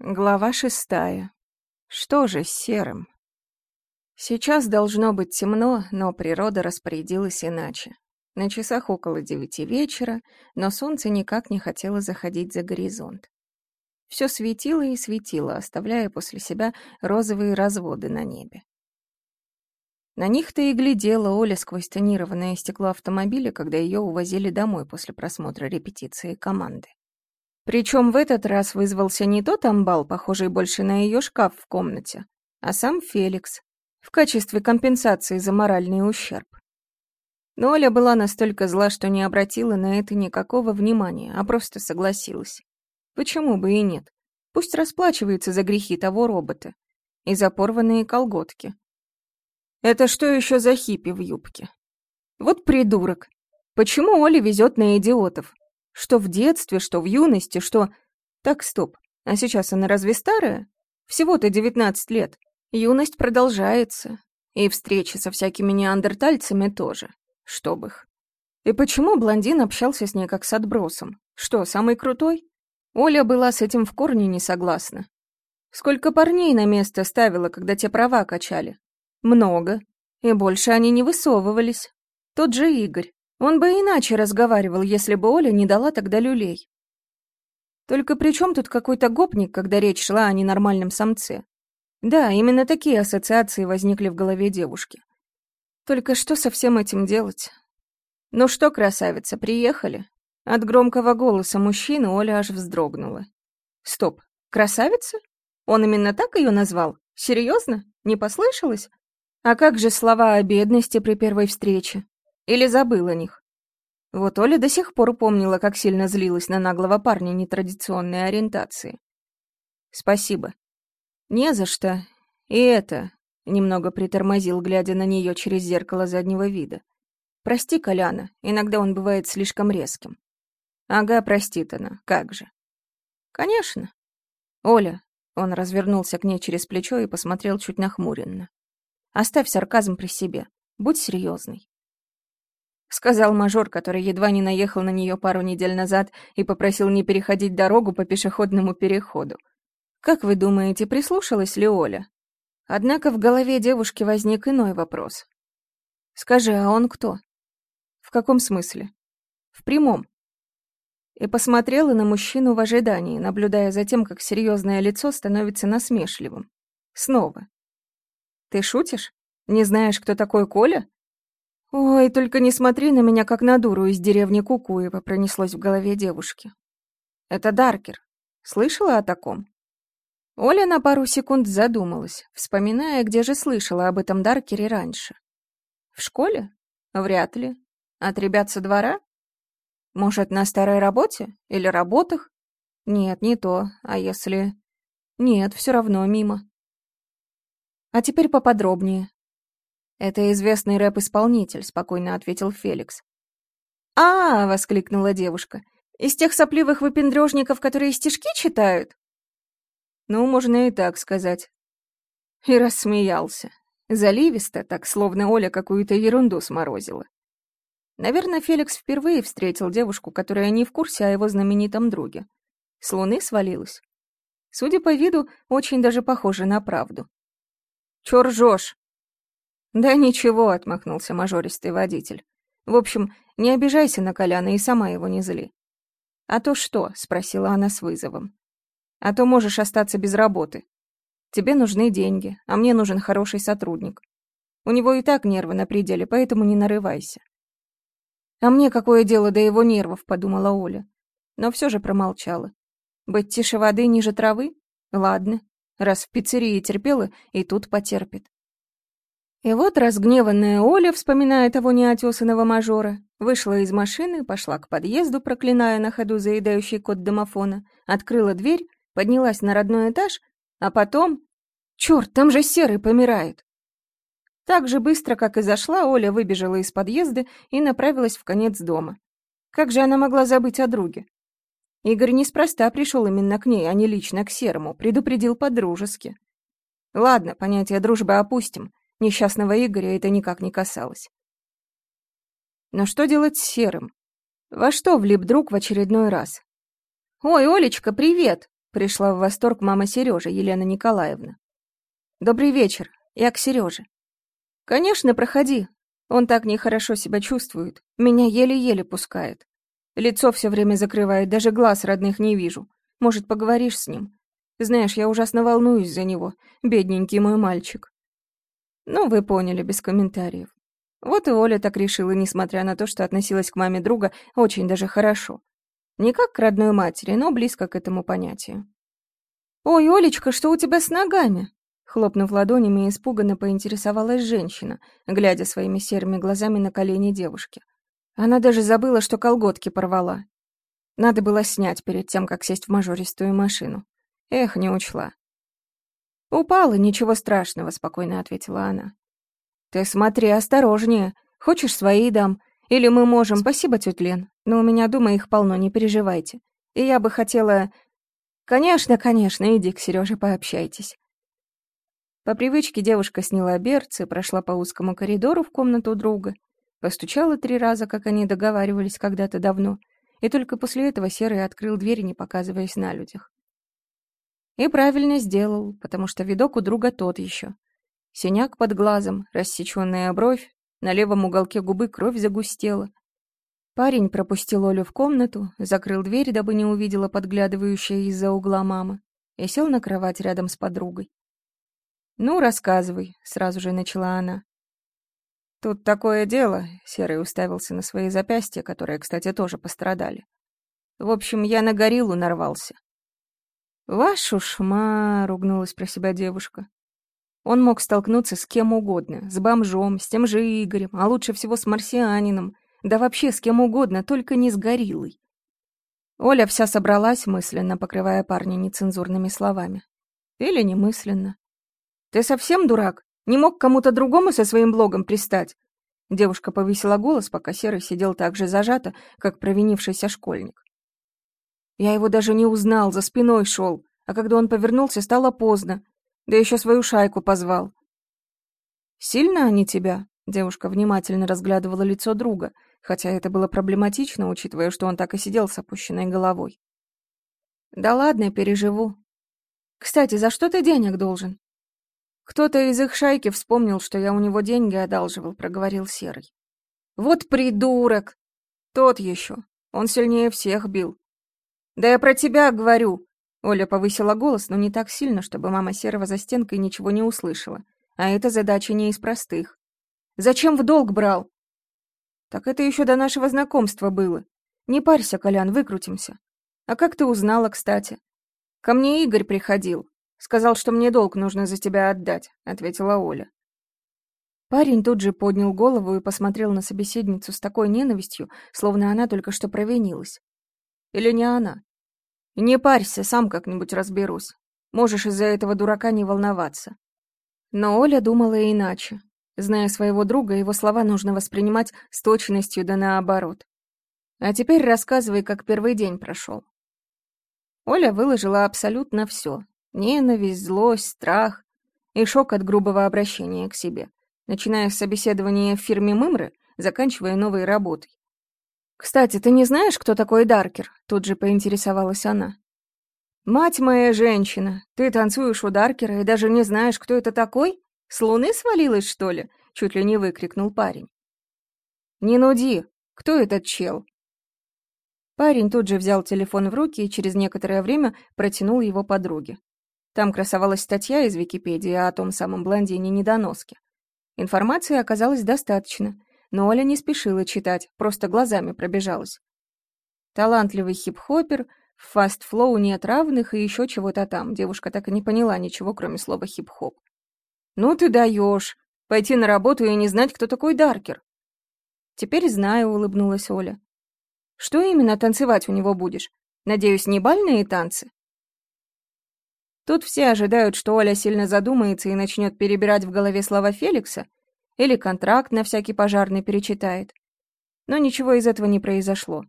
Глава шестая. Что же с серым? Сейчас должно быть темно, но природа распорядилась иначе. На часах около девяти вечера, но солнце никак не хотело заходить за горизонт. Все светило и светило, оставляя после себя розовые разводы на небе. На них-то и глядела Оля сквозь тонированное стекло автомобиля, когда ее увозили домой после просмотра репетиции команды. Причем в этот раз вызвался не тот амбал, похожий больше на ее шкаф в комнате, а сам Феликс, в качестве компенсации за моральный ущерб. Но Оля была настолько зла, что не обратила на это никакого внимания, а просто согласилась. Почему бы и нет? Пусть расплачивается за грехи того робота. И за порванные колготки. Это что еще за хиппи в юбке? Вот придурок. Почему Оле везет на идиотов? Что в детстве, что в юности, что... Так, стоп. А сейчас она разве старая? Всего-то 19 лет. Юность продолжается. И встречи со всякими неандертальцами тоже. Чтоб их. И почему блондин общался с ней как с отбросом? Что, самый крутой? Оля была с этим в корне не согласна. Сколько парней на место ставила, когда те права качали? Много. И больше они не высовывались. Тот же Игорь. Он бы иначе разговаривал, если бы Оля не дала тогда люлей. Только при чем тут какой-то гопник, когда речь шла о ненормальном самце? Да, именно такие ассоциации возникли в голове девушки. Только что со всем этим делать? Ну что, красавица, приехали? От громкого голоса мужчины Оля аж вздрогнула. Стоп, красавица? Он именно так ее назвал? Серьезно? Не послышалось? А как же слова о бедности при первой встрече? Или забыл о них? Вот Оля до сих пор помнила, как сильно злилась на наглого парня нетрадиционной ориентации. «Спасибо». «Не за что. И это...» — немного притормозил, глядя на нее через зеркало заднего вида. «Прости, Коляна, иногда он бывает слишком резким». «Ага, простит она, как же». «Конечно». «Оля...» — он развернулся к ней через плечо и посмотрел чуть нахмуренно. «Оставь сарказм при себе. Будь серьезный. — сказал мажор, который едва не наехал на нее пару недель назад и попросил не переходить дорогу по пешеходному переходу. «Как вы думаете, прислушалась ли Оля?» Однако в голове девушки возник иной вопрос. «Скажи, а он кто?» «В каком смысле?» «В прямом». И посмотрела на мужчину в ожидании, наблюдая за тем, как серьезное лицо становится насмешливым. Снова. «Ты шутишь? Не знаешь, кто такой Коля?» «Ой, только не смотри на меня, как на дуру из деревни Кукуева», пронеслось в голове девушки. «Это Даркер. Слышала о таком?» Оля на пару секунд задумалась, вспоминая, где же слышала об этом Даркере раньше. «В школе? Вряд ли. От ребят со двора? Может, на старой работе? Или работах? Нет, не то. А если... Нет, все равно мимо. А теперь поподробнее. «Это известный рэп-исполнитель», — спокойно ответил Феликс. «А!» — воскликнула девушка. «Из тех сопливых выпендрежников, которые стишки читают?» «Ну, можно и так сказать». И рассмеялся. Заливисто, так словно Оля какую-то ерунду сморозила. Наверное, Феликс впервые встретил девушку, которая не в курсе о его знаменитом друге. С луны свалилась. Судя по виду, очень даже похоже на правду. «Чё ржёшь?» «Да ничего», — отмахнулся мажористый водитель. «В общем, не обижайся на Коляна и сама его не зли». «А то что?» — спросила она с вызовом. «А то можешь остаться без работы. Тебе нужны деньги, а мне нужен хороший сотрудник. У него и так нервы на пределе, поэтому не нарывайся». «А мне какое дело до его нервов?» — подумала Оля. Но все же промолчала. «Быть тише воды ниже травы? Ладно. Раз в пиццерии терпела, и тут потерпит. И вот разгневанная Оля, вспоминая того неотесанного мажора, вышла из машины, пошла к подъезду, проклиная на ходу заедающий код домофона, открыла дверь, поднялась на родной этаж, а потом... Черт, там же Серый помирает! Так же быстро, как и зашла, Оля выбежала из подъезда и направилась в конец дома. Как же она могла забыть о друге? Игорь неспроста пришел именно к ней, а не лично к Серому, предупредил по-дружески. Ладно, понятие дружбы опустим. Несчастного Игоря это никак не касалось. Но что делать с Серым? Во что влип друг в очередной раз? «Ой, Олечка, привет!» — Пришла в восторг мама Сережи, Елена Николаевна. «Добрый вечер. Я к Сереже». «Конечно, проходи. Он так нехорошо себя чувствует. Меня еле-еле пускает. Лицо все время закрывает, даже глаз родных не вижу. Может, поговоришь с ним? Знаешь, я ужасно волнуюсь за него, бедненький мой мальчик». Ну, вы поняли, без комментариев. Вот и Оля так решила, несмотря на то, что относилась к маме друга очень даже хорошо. Не как к родной матери, но близко к этому понятию. «Ой, Олечка, что у тебя с ногами?» Хлопнув ладонями, испуганно поинтересовалась женщина, глядя своими серыми глазами на колени девушки. Она даже забыла, что колготки порвала. Надо было снять перед тем, как сесть в мажористую машину. Эх, не учла. «Упала, ничего страшного», — спокойно ответила она. «Ты смотри осторожнее. Хочешь, свои дам. Или мы можем...» «Спасибо, тетя Лен, но у меня дома их полно, не переживайте. И я бы хотела...» «Конечно, конечно, иди к Серёже пообщайтесь». По привычке девушка сняла берцы, прошла по узкому коридору в комнату друга, постучала три раза, как они договаривались когда-то давно, и только после этого Серый открыл дверь, не показываясь на людях. И правильно сделал, потому что видок у друга тот еще. Синяк под глазом, рассеченная бровь, на левом уголке губы кровь загустела. Парень пропустил Олю в комнату, закрыл дверь, дабы не увидела подглядывающая из-за угла мама, и сел на кровать рядом с подругой. «Ну, рассказывай», — сразу же начала она. «Тут такое дело», — Серый уставился на свои запястья, которые, кстати, тоже пострадали. «В общем, я на гориллу нарвался». «Вашу шма!» — ругнулась про себя девушка. Он мог столкнуться с кем угодно, с бомжом, с тем же Игорем, а лучше всего с марсианином, да вообще с кем угодно, только не с гориллой. Оля вся собралась мысленно, покрывая парня нецензурными словами. Или немысленно. «Ты совсем дурак? Не мог кому-то другому со своим блогом пристать?» Девушка повысила голос, пока Серый сидел так же зажато, как провинившийся школьник. Я его даже не узнал, за спиной шел, а когда он повернулся, стало поздно. Да еще свою шайку позвал. «Сильно они тебя?» Девушка внимательно разглядывала лицо друга, хотя это было проблематично, учитывая, что он так и сидел с опущенной головой. «Да ладно, переживу. Кстати, за что ты денег должен?» «Кто-то из их шайки вспомнил, что я у него деньги одалживал», — проговорил Серый. «Вот придурок! Тот еще. Он сильнее всех бил. Да я про тебя говорю. Оля повысила голос, но не так сильно, чтобы мама Серого за стенкой ничего не услышала. А эта задача не из простых. Зачем в долг брал? Так это еще до нашего знакомства было. Не парься, Колян, выкрутимся. А как ты узнала, кстати? Ко мне Игорь приходил. Сказал, что мне долг нужно за тебя отдать, ответила Оля. Парень тут же поднял голову и посмотрел на собеседницу с такой ненавистью, словно она только что провинилась. Или не она? «Не парься, сам как-нибудь разберусь. Можешь из-за этого дурака не волноваться». Но Оля думала иначе. Зная своего друга, его слова нужно воспринимать с точностью да наоборот. А теперь рассказывай, как первый день прошел. Оля выложила абсолютно все. Ненависть, злость, страх и шок от грубого обращения к себе, начиная с собеседования в фирме Мымры, заканчивая новой работой. «Кстати, ты не знаешь, кто такой Даркер?» Тут же поинтересовалась она. «Мать моя женщина, ты танцуешь у Даркера и даже не знаешь, кто это такой? С луны свалилась, что ли?» Чуть ли не выкрикнул парень. «Не нуди! Кто этот чел?» Парень тут же взял телефон в руки и через некоторое время протянул его подруге. Там красовалась статья из Википедии о том самом блондине-недоноске. Информации оказалось достаточно, но Оля не спешила читать, просто глазами пробежалась. Талантливый хип-хоппер, в fast flow нет равных и еще чего-то там. Девушка так и не поняла ничего, кроме слова хип-хоп. «Ну ты даешь! Пойти на работу и не знать, кто такой Даркер!» «Теперь знаю», — улыбнулась Оля. «Что именно танцевать у него будешь? Надеюсь, не бальные танцы?» Тут все ожидают, что Оля сильно задумается и начнет перебирать в голове слова Феликса, или контракт на всякий пожарный перечитает. Но ничего из этого не произошло.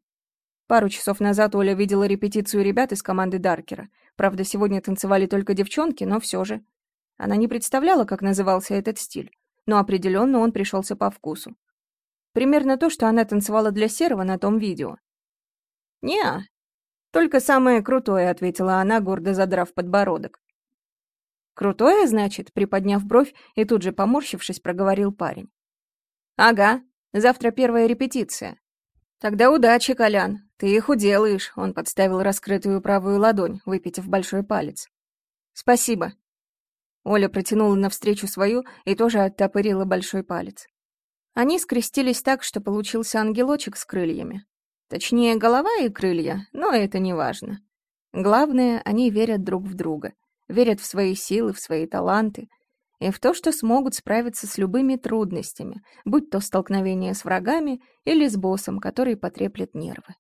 Пару часов назад Оля видела репетицию ребят из команды Даркера. Правда, сегодня танцевали только девчонки, но все же. Она не представляла, как назывался этот стиль, но определенно он пришелся по вкусу. Примерно то, что она танцевала для Серого на том видео. не «Только самое крутое», — ответила она, гордо задрав подбородок. «Крутое, значит?» — приподняв бровь и тут же поморщившись, проговорил парень. «Ага, завтра первая репетиция». «Тогда удачи, Колян, ты их уделаешь», — он подставил раскрытую правую ладонь, выпитив большой палец. «Спасибо». Оля протянула навстречу свою и тоже оттопырила большой палец. Они скрестились так, что получился ангелочек с крыльями. Точнее, голова и крылья, но это не важно. Главное, они верят друг в друга, верят в свои силы, в свои таланты и в то, что смогут справиться с любыми трудностями, будь то столкновение с врагами или с боссом, который потреплет нервы.